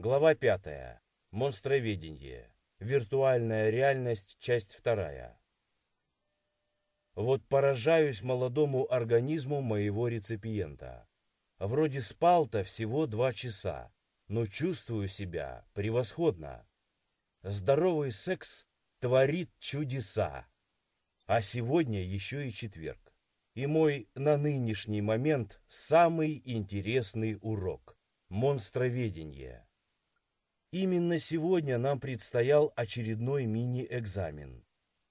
Глава 5. Монстроведение. Виртуальная реальность. Часть 2. Вот поражаюсь молодому организму моего реципиента. Вроде спал-то всего два часа, но чувствую себя превосходно. Здоровый секс творит чудеса. А сегодня еще и четверг. И мой на нынешний момент самый интересный урок – монстроведение. Именно сегодня нам предстоял очередной мини-экзамен,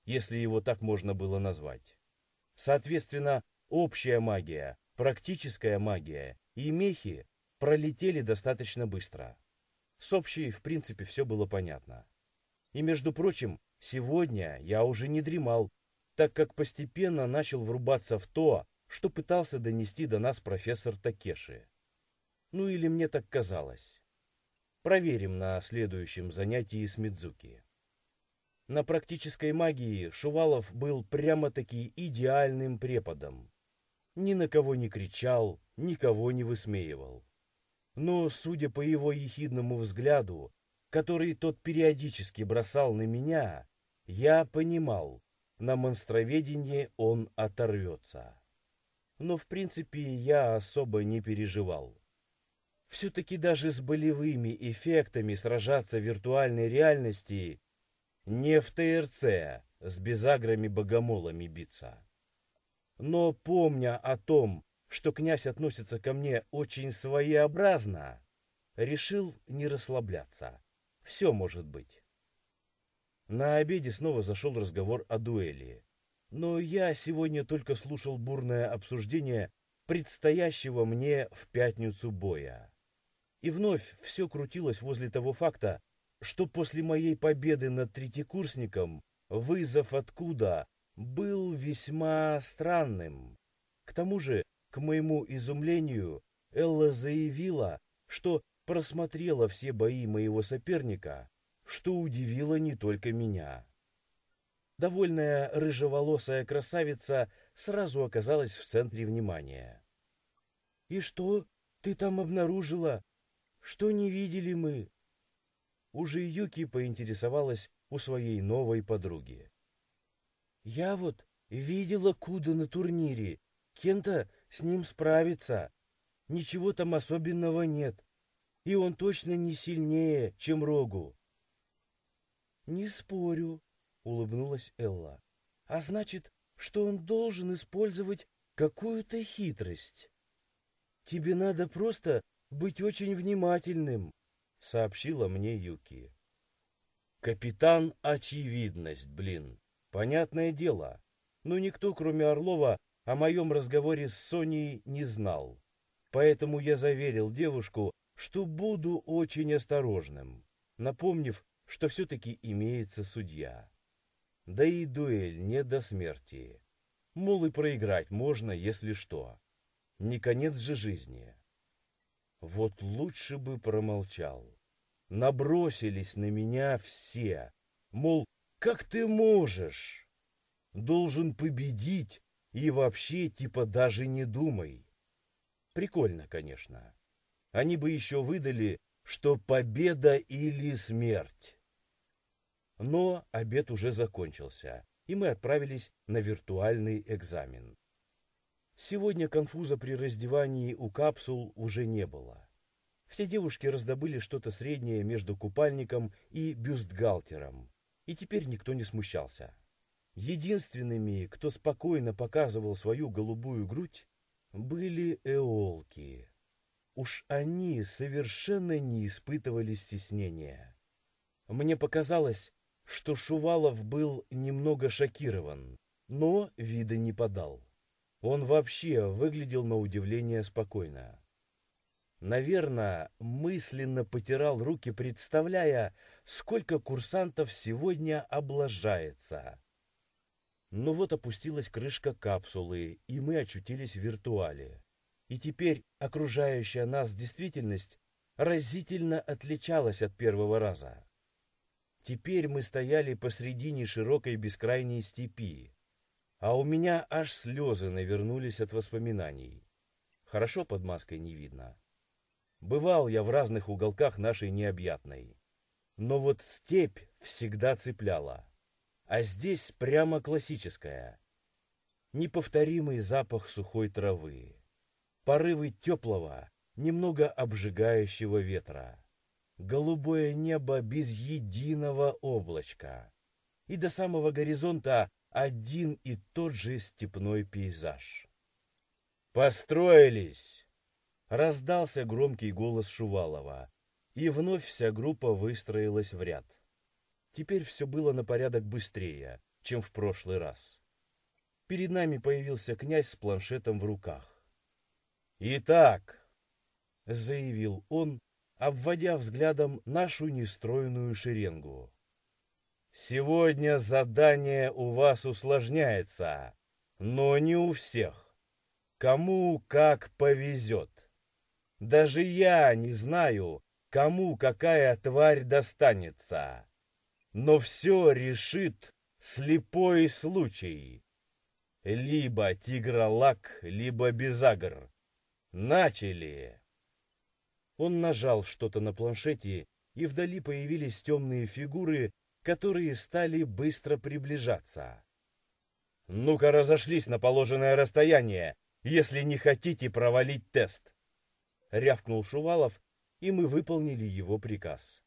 если его так можно было назвать. Соответственно, общая магия, практическая магия и мехи пролетели достаточно быстро. С общей, в принципе, все было понятно. И, между прочим, сегодня я уже не дремал, так как постепенно начал врубаться в то, что пытался донести до нас профессор Такеши. Ну или мне так казалось. Проверим на следующем занятии с Мидзуки. На практической магии Шувалов был прямо-таки идеальным преподом. Ни на кого не кричал, никого не высмеивал. Но, судя по его ехидному взгляду, который тот периодически бросал на меня, я понимал, на монстроведении он оторвется. Но, в принципе, я особо не переживал. Все-таки даже с болевыми эффектами сражаться в виртуальной реальности не в ТРЦ с безаграми-богомолами биться. Но помня о том, что князь относится ко мне очень своеобразно, решил не расслабляться. Все может быть. На обеде снова зашел разговор о дуэли. Но я сегодня только слушал бурное обсуждение предстоящего мне в пятницу боя. И вновь все крутилось возле того факта, что после моей победы над третьекурсником вызов откуда был весьма странным. К тому же, к моему изумлению, Элла заявила, что просмотрела все бои моего соперника, что удивило не только меня. Довольная рыжеволосая красавица сразу оказалась в центре внимания. «И что ты там обнаружила?» Что не видели мы? Уже Юки поинтересовалась у своей новой подруги. Я вот видела Куда на турнире. Кента с ним справится. Ничего там особенного нет. И он точно не сильнее, чем Рогу. Не спорю, улыбнулась Элла. А значит, что он должен использовать какую-то хитрость. Тебе надо просто быть очень внимательным», — сообщила мне Юки. «Капитан Очевидность, блин. Понятное дело. Но никто, кроме Орлова, о моем разговоре с Соней не знал. Поэтому я заверил девушку, что буду очень осторожным, напомнив, что все-таки имеется судья. Да и дуэль не до смерти. Мол, и проиграть можно, если что. Не конец же жизни. Вот лучше бы промолчал. Набросились на меня все. Мол, как ты можешь? Должен победить и вообще типа даже не думай. Прикольно, конечно. Они бы еще выдали, что победа или смерть. Но обед уже закончился, и мы отправились на виртуальный экзамен. Сегодня конфуза при раздевании у капсул уже не было. Все девушки раздобыли что-то среднее между купальником и бюстгальтером, и теперь никто не смущался. Единственными, кто спокойно показывал свою голубую грудь, были эолки. Уж они совершенно не испытывали стеснения. Мне показалось, что Шувалов был немного шокирован, но вида не подал. Он вообще выглядел на удивление спокойно. Наверное, мысленно потирал руки, представляя, сколько курсантов сегодня облажается. Но вот опустилась крышка капсулы, и мы очутились в виртуале. И теперь окружающая нас действительность разительно отличалась от первого раза. Теперь мы стояли посредине широкой бескрайней степи, а у меня аж слезы навернулись от воспоминаний. Хорошо под маской не видно. Бывал я в разных уголках нашей необъятной. Но вот степь всегда цепляла. А здесь прямо классическая. Неповторимый запах сухой травы. Порывы теплого, немного обжигающего ветра. Голубое небо без единого облачка. И до самого горизонта один и тот же степной пейзаж. «Построились!» Раздался громкий голос Шувалова, и вновь вся группа выстроилась в ряд. Теперь все было на порядок быстрее, чем в прошлый раз. Перед нами появился князь с планшетом в руках. «Итак», — заявил он, обводя взглядом нашу нестроенную шеренгу, «сегодня задание у вас усложняется, но не у всех. Кому как повезет. Даже я не знаю, кому какая тварь достанется. Но все решит слепой случай. Либо тигролак, либо безагр. Начали. Он нажал что-то на планшете, и вдали появились темные фигуры, которые стали быстро приближаться. «Ну-ка разошлись на положенное расстояние, если не хотите провалить тест!» — рявкнул Шувалов, и мы выполнили его приказ.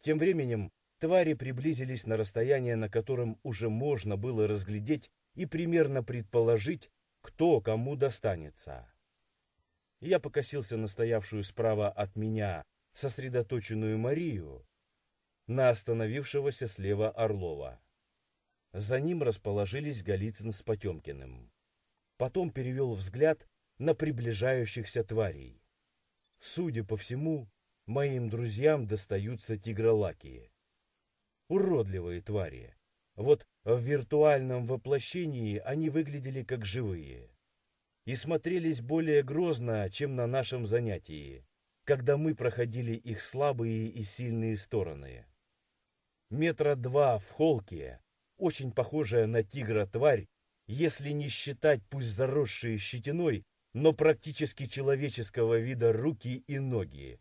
Тем временем твари приблизились на расстояние, на котором уже можно было разглядеть и примерно предположить, кто кому достанется. Я покосился на стоявшую справа от меня сосредоточенную Марию, на остановившегося слева Орлова. За ним расположились Голицын с Потемкиным. Потом перевел взгляд на приближающихся тварей. Судя по всему, моим друзьям достаются тигролакие. Уродливые твари. Вот в виртуальном воплощении они выглядели как живые. И смотрелись более грозно, чем на нашем занятии, когда мы проходили их слабые и сильные стороны. Метра два в холке, очень похожая на тигра тварь, если не считать пусть заросшие щетиной, но практически человеческого вида руки и ноги.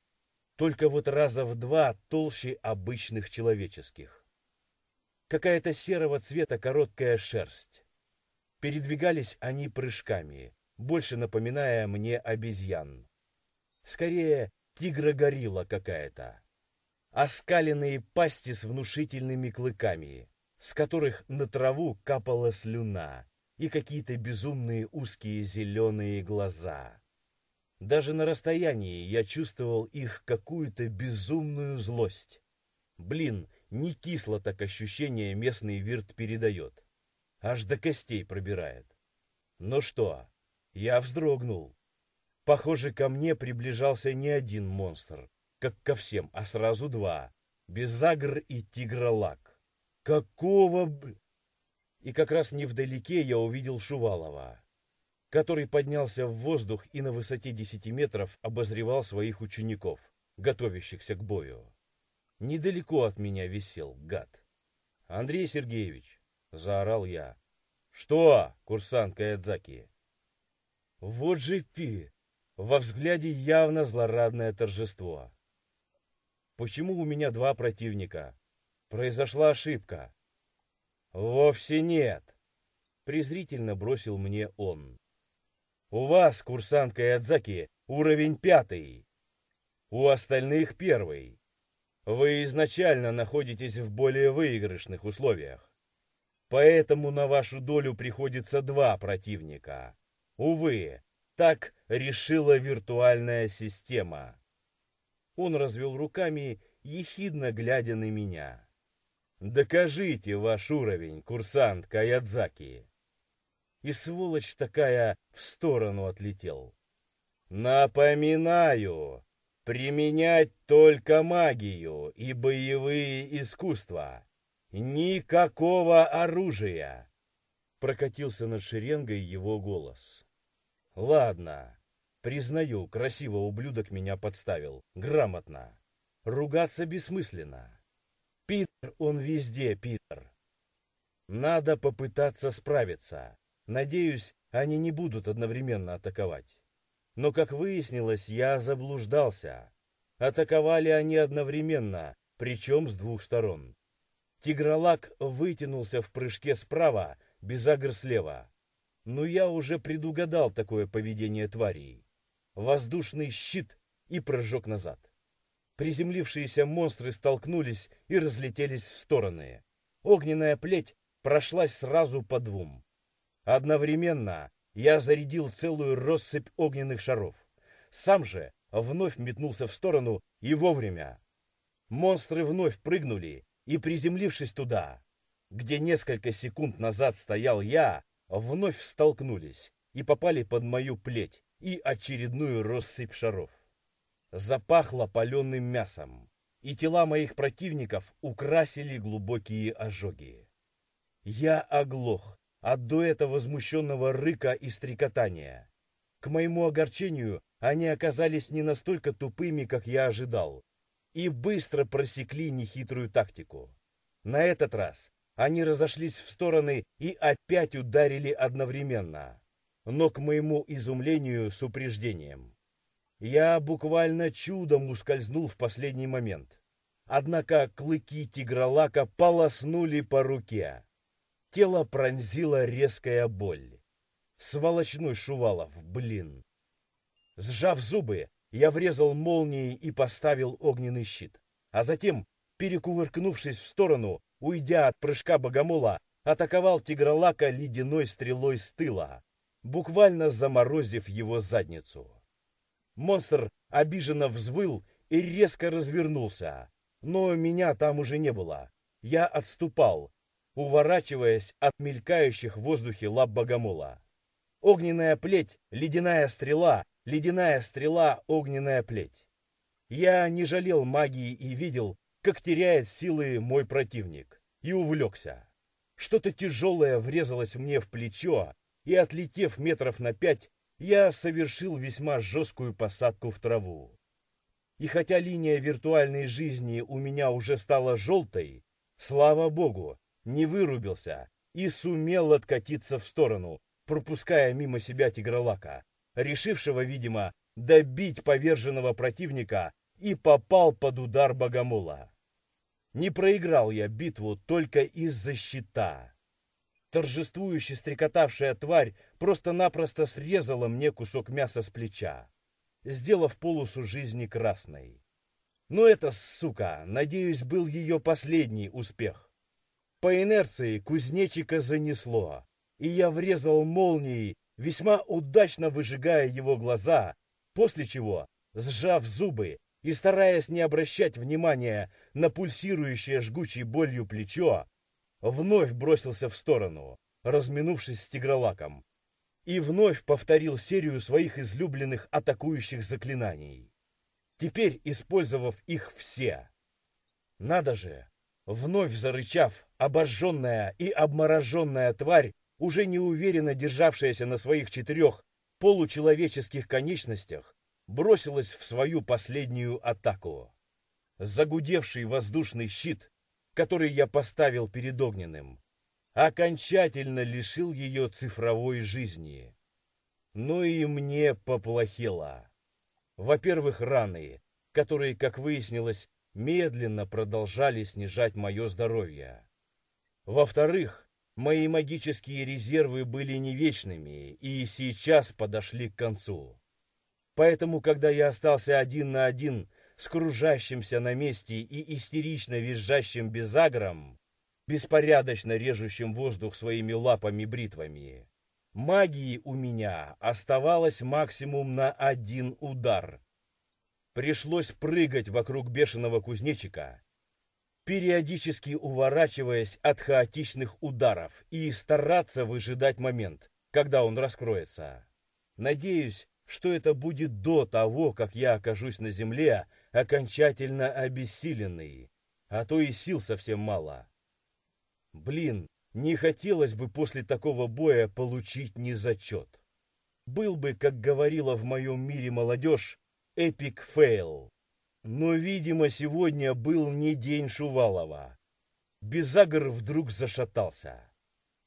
Только вот раза в два толще обычных человеческих. Какая-то серого цвета короткая шерсть. Передвигались они прыжками, больше напоминая мне обезьян. Скорее, тигра-горилла какая-то. Оскаленные пасти с внушительными клыками, с которых на траву капала слюна, и какие-то безумные узкие зеленые глаза. Даже на расстоянии я чувствовал их какую-то безумную злость. Блин, не кисло так ощущение местный вирт передает. Аж до костей пробирает. Ну что, я вздрогнул. Похоже, ко мне приближался не один монстр, как ко всем, а сразу два. Безагр и Тигролак. Какого... И как раз невдалеке я увидел Шувалова, который поднялся в воздух и на высоте 10 метров обозревал своих учеников, готовящихся к бою. Недалеко от меня висел гад. «Андрей Сергеевич!» — заорал я. «Что, курсант Каядзаки?» Вот же пи! Во взгляде явно злорадное торжество. Почему у меня два противника? Произошла ошибка. «Вовсе нет», — презрительно бросил мне он. «У вас, курсантка Ядзаки, уровень пятый. У остальных первый. Вы изначально находитесь в более выигрышных условиях. Поэтому на вашу долю приходится два противника. Увы, так решила виртуальная система». Он развел руками, ехидно глядя на меня. Докажите ваш уровень, курсант Каядзаки. И сволочь такая в сторону отлетел. Напоминаю, применять только магию и боевые искусства. Никакого оружия. Прокатился над шеренгой его голос. Ладно, признаю, красиво ублюдок меня подставил. Грамотно. Ругаться бессмысленно. Питер, он везде, Питер. Надо попытаться справиться. Надеюсь, они не будут одновременно атаковать. Но, как выяснилось, я заблуждался. Атаковали они одновременно, причем с двух сторон. Тигролак вытянулся в прыжке справа, Безагр слева. Но я уже предугадал такое поведение тварей. Воздушный щит и прыжок назад. Приземлившиеся монстры столкнулись и разлетелись в стороны. Огненная плеть прошлась сразу по двум. Одновременно я зарядил целую россыпь огненных шаров. Сам же вновь метнулся в сторону и вовремя. Монстры вновь прыгнули и, приземлившись туда, где несколько секунд назад стоял я, вновь столкнулись и попали под мою плеть и очередную россыпь шаров. Запахло паленым мясом, и тела моих противников украсили глубокие ожоги. Я оглох от дуэта возмущенного рыка и стрекотания. К моему огорчению, они оказались не настолько тупыми, как я ожидал, и быстро просекли нехитрую тактику. На этот раз они разошлись в стороны и опять ударили одновременно, но к моему изумлению с упреждением. Я буквально чудом ускользнул в последний момент. Однако клыки тигролака полоснули по руке. Тело пронзила резкая боль. Сволочной Шувалов, блин. Сжав зубы, я врезал молнией и поставил огненный щит. А затем, перекувыркнувшись в сторону, уйдя от прыжка богомола, атаковал тигролака ледяной стрелой с тыла, буквально заморозив его задницу. Монстр обиженно взвыл и резко развернулся, но меня там уже не было. Я отступал, уворачиваясь от мелькающих в воздухе лап богомола. Огненная плеть, ледяная стрела, ледяная стрела, огненная плеть. Я не жалел магии и видел, как теряет силы мой противник, и увлекся. Что-то тяжелое врезалось мне в плечо, и, отлетев метров на пять, я совершил весьма жесткую посадку в траву. И хотя линия виртуальной жизни у меня уже стала желтой, слава богу, не вырубился и сумел откатиться в сторону, пропуская мимо себя тигролака, решившего, видимо, добить поверженного противника и попал под удар богомола. Не проиграл я битву только из-за щита. Торжествующе стрекотавшая тварь просто-напросто срезала мне кусок мяса с плеча, сделав полосу жизни красной. Но это, сука, надеюсь, был ее последний успех. По инерции кузнечика занесло, и я врезал молнией, весьма удачно выжигая его глаза, после чего, сжав зубы, и, стараясь не обращать внимания на пульсирующее жгучей болью плечо, вновь бросился в сторону, разминувшись с тигролаком, и вновь повторил серию своих излюбленных атакующих заклинаний, теперь использовав их все. Надо же, вновь зарычав, обожженная и обмороженная тварь, уже неуверенно державшаяся на своих четырех получеловеческих конечностях, бросилась в свою последнюю атаку. Загудевший воздушный щит, который я поставил перед огненным, окончательно лишил ее цифровой жизни. Но и мне поплохело. Во-первых, раны, которые, как выяснилось, медленно продолжали снижать мое здоровье. Во-вторых, мои магические резервы были не вечными и сейчас подошли к концу. Поэтому, когда я остался один на один с кружащимся на месте и истерично визжащим безагром, беспорядочно режущим воздух своими лапами-бритвами, магии у меня оставалось максимум на один удар. Пришлось прыгать вокруг бешеного кузнечика, периодически уворачиваясь от хаотичных ударов и стараться выжидать момент, когда он раскроется. Надеюсь, что это будет до того, как я окажусь на земле окончательно обессиленный, а то и сил совсем мало. Блин, не хотелось бы после такого боя получить незачет. Был бы, как говорила в моем мире молодежь, epic fail. Но, видимо, сегодня был не день Шувалова. Безагр вдруг зашатался.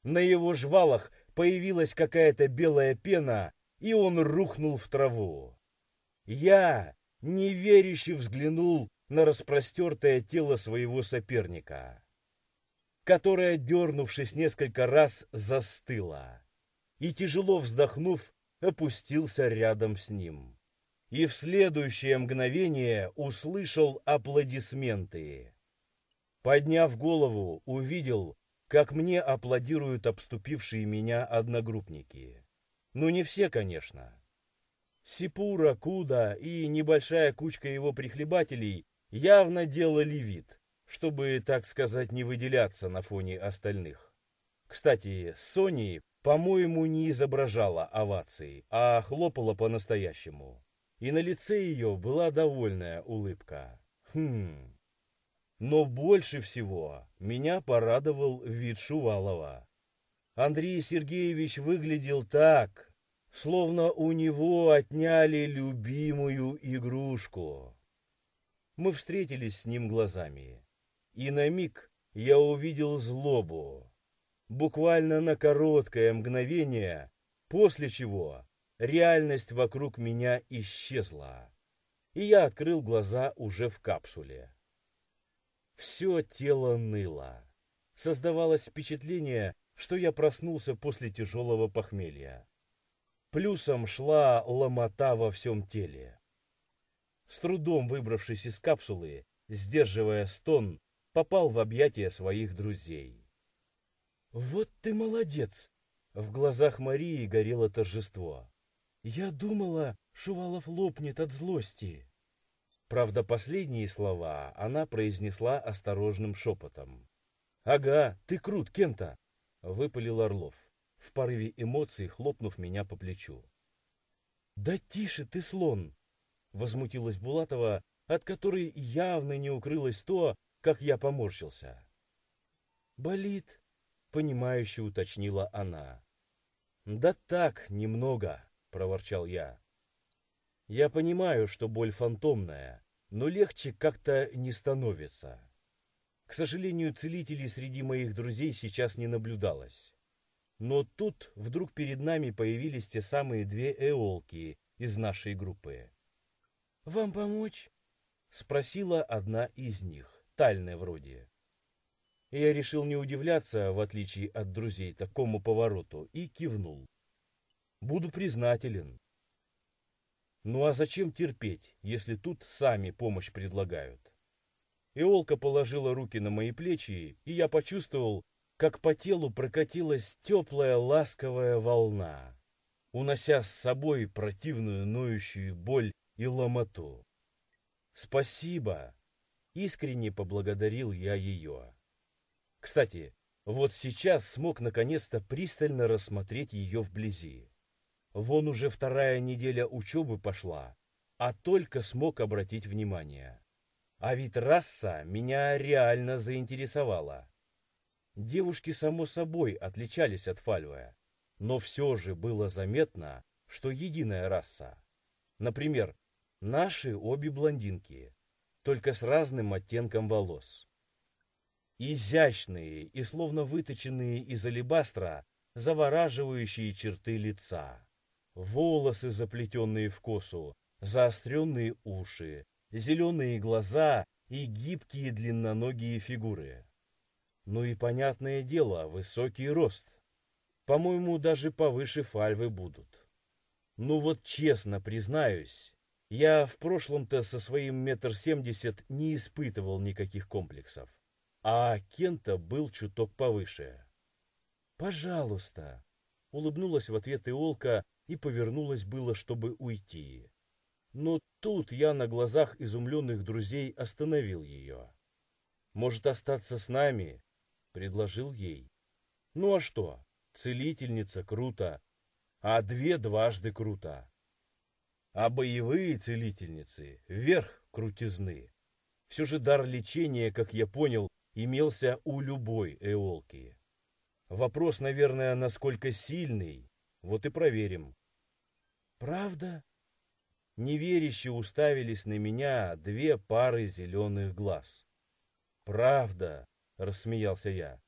На его жвалах появилась какая-то белая пена, и он рухнул в траву. Я, неверяще взглянул на распростертое тело своего соперника, которое, дернувшись несколько раз, застыло, и, тяжело вздохнув, опустился рядом с ним. И в следующее мгновение услышал аплодисменты. Подняв голову, увидел, как мне аплодируют обступившие меня одногруппники. Ну, не все, конечно. Сипура, Куда и небольшая кучка его прихлебателей явно делали вид, чтобы, так сказать, не выделяться на фоне остальных. Кстати, Сони, по-моему, не изображала овации, а хлопала по-настоящему. И на лице ее была довольная улыбка. Хм... Но больше всего меня порадовал вид Шувалова. Андрей Сергеевич выглядел так, словно у него отняли любимую игрушку. Мы встретились с ним глазами, и на миг я увидел злобу. Буквально на короткое мгновение, после чего реальность вокруг меня исчезла, и я открыл глаза уже в капсуле. Все тело ныло. Создавалось впечатление, что я проснулся после тяжелого похмелья. Плюсом шла ломота во всем теле. С трудом выбравшись из капсулы, сдерживая стон, попал в объятия своих друзей. «Вот ты молодец!» В глазах Марии горело торжество. «Я думала, Шувалов лопнет от злости». Правда, последние слова она произнесла осторожным шепотом. «Ага, ты крут, Кента!» — выпалил Орлов, в порыве эмоций хлопнув меня по плечу. «Да тише ты, слон!» — возмутилась Булатова, от которой явно не укрылось то, как я поморщился. «Болит», — понимающе уточнила она. «Да так, немного», — проворчал я. Я понимаю, что боль фантомная, но легче как-то не становится. К сожалению, целителей среди моих друзей сейчас не наблюдалось. Но тут вдруг перед нами появились те самые две эолки из нашей группы. «Вам помочь?» — спросила одна из них, тальная вроде. Я решил не удивляться, в отличие от друзей, такому повороту, и кивнул. Буду признателен. Ну а зачем терпеть, если тут сами помощь предлагают? Иолка положила руки на мои плечи, и я почувствовал, как по телу прокатилась теплая ласковая волна, унося с собой противную ноющую боль и ломоту. «Спасибо!» — искренне поблагодарил я ее. Кстати, вот сейчас смог наконец-то пристально рассмотреть ее вблизи. Вон уже вторая неделя учебы пошла, а только смог обратить внимание. А ведь раса меня реально заинтересовала. Девушки, само собой, отличались от Фальвая, но все же было заметно, что единая раса. Например, наши обе блондинки, только с разным оттенком волос. Изящные и словно выточенные из алебастра завораживающие черты лица волосы, заплетенные в косу, заостренные уши, зеленые глаза и гибкие длинноногие фигуры. Ну и понятное дело, высокий рост. По-моему, даже повыше фальвы будут. Ну вот честно признаюсь, я в прошлом-то со своим метр семьдесят не испытывал никаких комплексов, а Кента был чуток повыше. «Пожалуйста», — улыбнулась в ответ Иолка, и повернулась было, чтобы уйти. Но тут я на глазах изумленных друзей остановил ее. «Может остаться с нами?» — предложил ей. «Ну а что? Целительница круто, а две дважды круто. А боевые целительницы — вверх крутизны. Все же дар лечения, как я понял, имелся у любой эолки. Вопрос, наверное, насколько сильный, вот и проверим. Правда? Неверяще уставились на меня две пары зеленых глаз. Правда, рассмеялся я.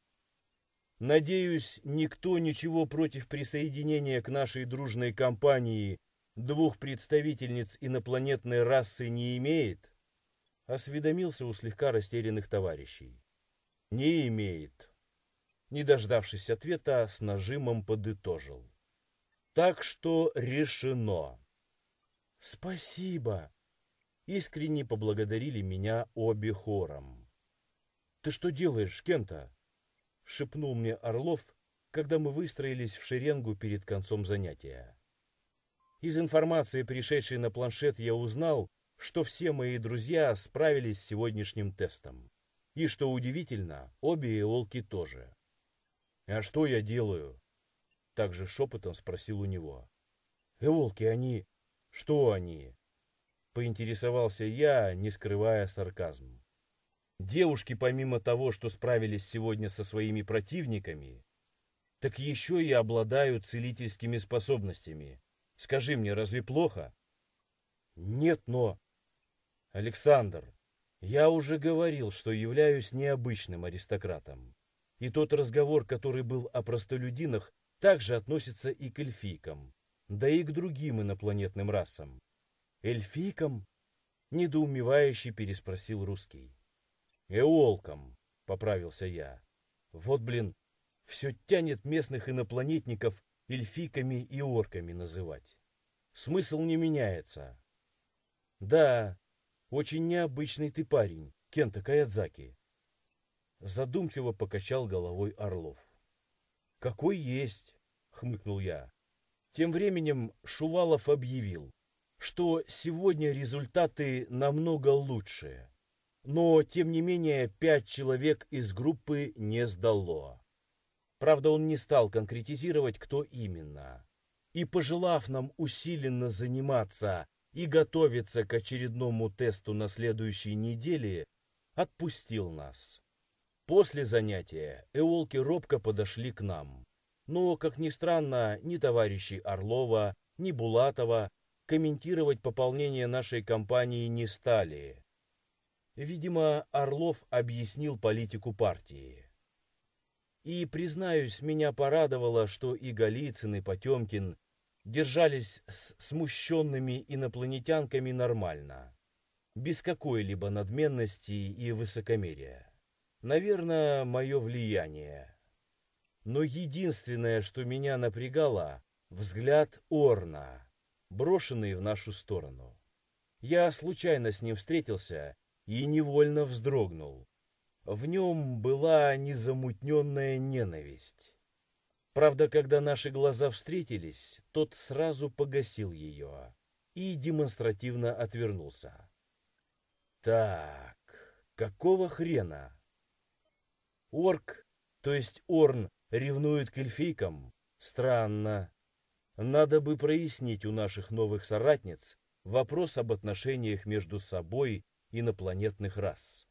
Надеюсь, никто ничего против присоединения к нашей дружной компании двух представительниц инопланетной расы не имеет? Осведомился у слегка растерянных товарищей. Не имеет. Не дождавшись ответа, с нажимом подытожил. Так что решено. Спасибо. Искренне поблагодарили меня обе хором. Ты что делаешь, Кента? Шепнул мне Орлов, когда мы выстроились в шеренгу перед концом занятия. Из информации, пришедшей на планшет, я узнал, что все мои друзья справились с сегодняшним тестом. И, что удивительно, обе иолки тоже. «А что я делаю?» Также шепотом спросил у него. «Эолки, они... Что они?» Поинтересовался я, не скрывая сарказм. Девушки, помимо того, что справились сегодня со своими противниками, так еще и обладают целительскими способностями, Скажи мне, разве плохо? Нет, но... Александр, я уже говорил, что являюсь необычным аристократом. И тот разговор, который был о простолюдинах, также относится и к эльфийкам, да и к другим инопланетным расам. Эльфийкам? Недоумевающе переспросил русский. Эолкам, поправился я. Вот, блин, все тянет местных инопланетников эльфиками и орками называть. Смысл не меняется. Да, очень необычный ты парень, Кента Каядзаки. Задумчиво покачал головой Орлов. Какой есть, хмыкнул я. Тем временем Шувалов объявил, что сегодня результаты намного лучше. Но, тем не менее, пять человек из группы не сдало. Правда, он не стал конкретизировать, кто именно. И, пожелав нам усиленно заниматься и готовиться к очередному тесту на следующей неделе, отпустил нас. После занятия эолки робко подошли к нам. Но, как ни странно, ни товарищи Орлова, ни Булатова комментировать пополнение нашей компании не стали. Видимо, Орлов объяснил политику партии. И, признаюсь, меня порадовало, что и Голицын, и Потемкин держались с смущенными инопланетянками нормально, без какой-либо надменности и высокомерия. Наверное, мое влияние. Но единственное, что меня напрягало, взгляд Орна, брошенный в нашу сторону. Я случайно с ним встретился и невольно вздрогнул. В нем была незамутненная ненависть. Правда, когда наши глаза встретились, тот сразу погасил ее и демонстративно отвернулся. Так, какого хрена? Орк, то есть Орн, ревнует к эльфийкам? Странно. Надо бы прояснить у наших новых соратниц вопрос об отношениях между собой инопланетных рас.